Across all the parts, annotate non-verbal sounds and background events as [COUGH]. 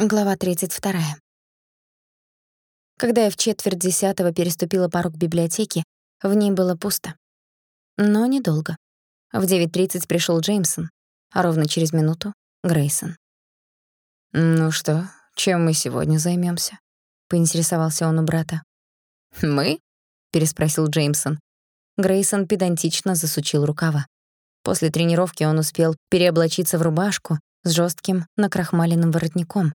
Глава 32. Когда я в четверть десятого переступила порог библиотеки, в ней было пусто. Но недолго. В 9.30 пришёл Джеймсон, а ровно через минуту — Грейсон. «Ну что, чем мы сегодня займёмся?» — поинтересовался он у брата. «Мы?» — переспросил Джеймсон. Грейсон педантично засучил рукава. После тренировки он успел переоблачиться в рубашку с жёстким накрахмаленным воротником,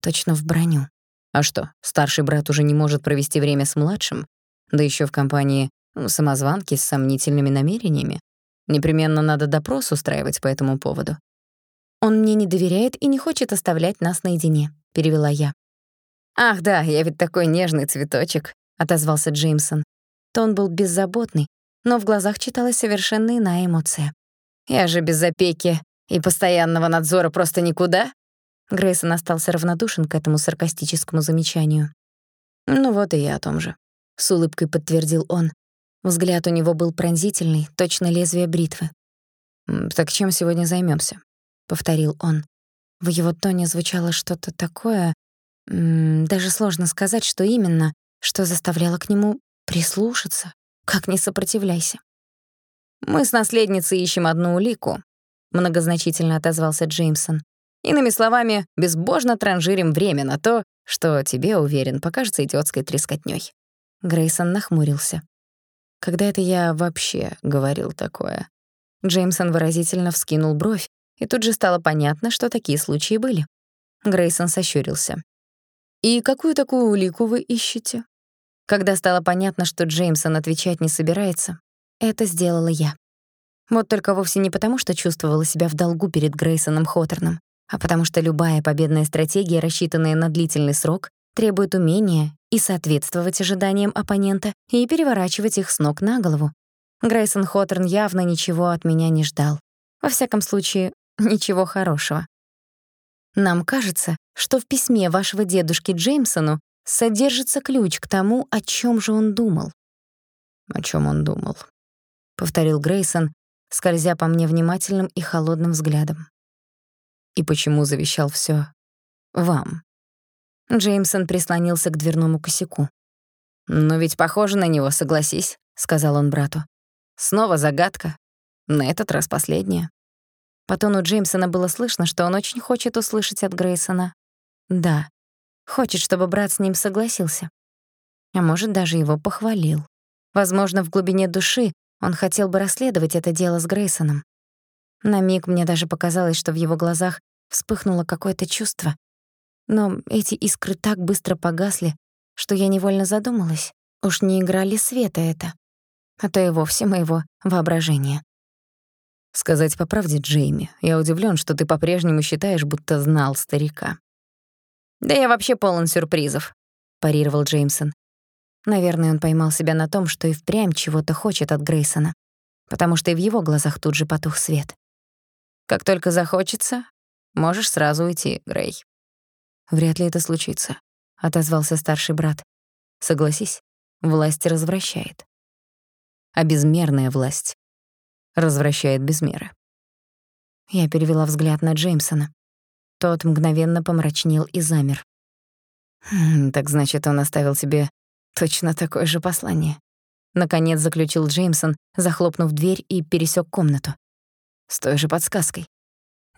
точно в броню. А что, старший брат уже не может провести время с младшим? Да ещё в компании самозванки с сомнительными намерениями? Непременно надо допрос устраивать по этому поводу. «Он мне не доверяет и не хочет оставлять нас наедине», — перевела я. «Ах да, я ведь такой нежный цветочек», — отозвался Джеймсон. Тон был беззаботный, но в глазах читалась совершенно иная эмоция. «Я же без опеки и постоянного надзора просто никуда?» Грейсон остался равнодушен к этому саркастическому замечанию. «Ну вот и я о том же», — с улыбкой подтвердил он. Взгляд у него был пронзительный, точно лезвие бритвы. «Так чем сегодня займёмся?» — повторил он. В его тоне звучало что-то такое, даже сложно сказать, что именно, что заставляло к нему прислушаться. Как не сопротивляйся. «Мы с наследницей ищем одну улику», — многозначительно отозвался Джеймсон. Иными словами, безбожно транжирим время на то, что тебе, уверен, покажется идиотской трескотнёй. Грейсон нахмурился. Когда это я вообще говорил такое? Джеймсон выразительно вскинул бровь, и тут же стало понятно, что такие случаи были. Грейсон сощурился. «И какую такую улику вы ищете?» Когда стало понятно, что Джеймсон отвечать не собирается, это сделала я. Вот только вовсе не потому, что чувствовала себя в долгу перед Грейсоном Хоттерном, а потому что любая победная стратегия, рассчитанная на длительный срок, требует умения и соответствовать ожиданиям оппонента и переворачивать их с ног на голову. Грейсон Хоттерн явно ничего от меня не ждал. Во всяком случае, [LAUGHS] ничего хорошего. Нам кажется, что в письме вашего дедушки Джеймсону содержится ключ к тому, о чем же он думал. «О чем он думал?» — повторил Грейсон, скользя по мне внимательным и холодным взглядом. «И почему завещал все вам?» Джеймсон прислонился к дверному косяку. «Но ведь похоже на него, согласись», — сказал он брату. «Снова загадка. На этот раз последняя». По тону Джеймсона было слышно, что он очень хочет услышать от Грейсона. Да, хочет, чтобы брат с ним согласился. А может, даже его похвалил. Возможно, в глубине души он хотел бы расследовать это дело с Грейсоном. На миг мне даже показалось, что в его глазах вспыхнуло какое-то чувство, но эти искры так быстро погасли, что я невольно задумалась, уж не играли света это, а то и вовсе моего воображения. Сказать по правде, Джейми, я удивлен, что ты по-прежнему считаешь, будто знал старика. Да я вообще полон сюрпризов, парировал Джеймсон. Наверное, он поймал себя на том, что и впрямь чего-то хочет от Грейсона, потому что и в его глазах тут же потух свет. Как только захочется, можешь сразу уйти, Грей. «Вряд ли это случится», — отозвался старший брат. «Согласись, власть развращает. А безмерная власть развращает без меры». Я перевела взгляд на Джеймсона. Тот мгновенно помрачнел и замер. «Хм, «Так значит, он оставил себе точно такое же послание», — наконец заключил Джеймсон, захлопнув дверь и пересек комнату. «С той же подсказкой».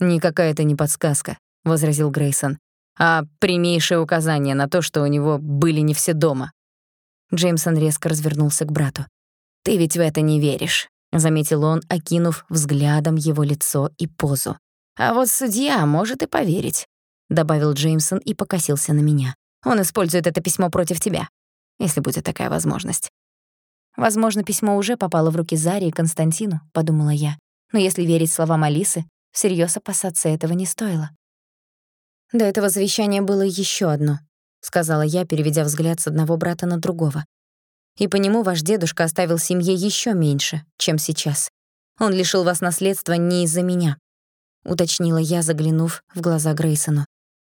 «Никакая это не подсказка», — возразил Грейсон а прямейшее указание на то, что у него были не все дома. Джеймсон резко развернулся к брату. «Ты ведь в это не веришь», — заметил он, окинув взглядом его лицо и позу. «А вот судья может и поверить», — добавил Джеймсон и покосился на меня. «Он использует это письмо против тебя, если будет такая возможность». «Возможно, письмо уже попало в руки Заре и Константину», — подумала я. Но если верить словам Алисы, всерьёз опасаться этого не стоило. До этого завещания было еще одно, сказала я, переведя взгляд с одного брата на другого. И по нему ваш дедушка оставил семье еще меньше, чем сейчас. Он лишил вас наследства не из-за меня, уточнила я, заглянув в глаза Грейсону.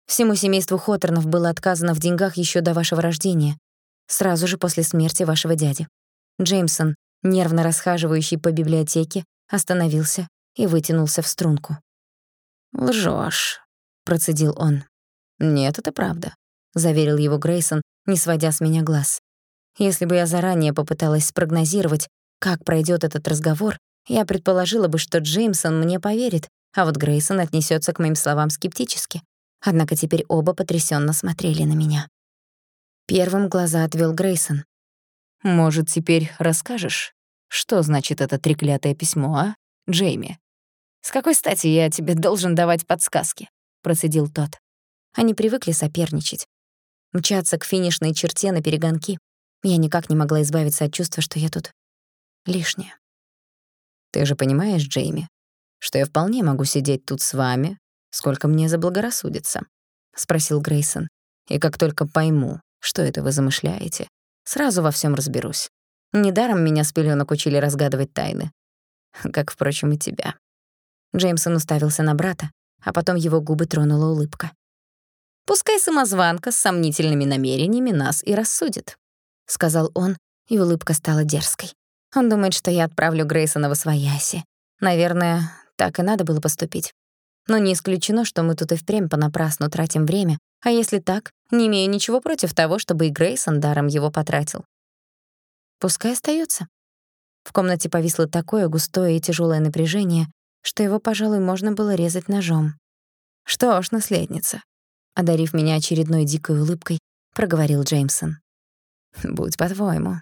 Всему семейству Хоттернов было отказано в деньгах еще до вашего рождения, сразу же после смерти вашего дяди. Джеймсон, нервно расхаживающий по библиотеке, остановился и вытянулся в струнку. «Лжёшь», процедил он. «Нет, это правда», — заверил его Грейсон, не сводя с меня глаз. Если бы я заранее попыталась спрогнозировать, как пройдёт этот разговор, я предположила бы, что Джеймсон мне поверит, а вот Грейсон отнесётся к моим словам скептически. Однако теперь оба потрясённо смотрели на меня. Первым глаза отвёл Грейсон. «Может, теперь расскажешь, что значит это треклятое письмо, а, Джейми?» «С какой стати я тебе должен давать подсказки?» — процедил тот. Они привыкли соперничать. Мчаться к финишной черте на перегонки. Я никак не могла избавиться от чувства, что я тут лишняя. «Ты же понимаешь, Джейми, что я вполне могу сидеть тут с вами, сколько мне заблагорассудится?» — спросил Грейсон. «И как только пойму, что это вы замышляете, сразу во всем разберусь. Недаром меня с пелёнок учили разгадывать тайны. Как, впрочем, и тебя». Джеймсон уставился на брата, а потом его губы тронула улыбка. «Пускай самозванка с сомнительными намерениями нас и рассудит», — сказал он, и улыбка стала дерзкой. Он думает, что я отправлю Грейсона в Освояси. Наверное, так и надо было поступить. Но не исключено, что мы тут и впрямь понапрасну тратим время, а если так, не имею ничего против того, чтобы и Грейсон даром его потратил. Пускай остаётся. В комнате повисло такое густое и тяжёлое напряжение, что его, пожалуй, можно было резать ножом. «Что ж, наследница», — одарив меня очередной дикой улыбкой, проговорил Джеймсон. «Будь по-твоему»,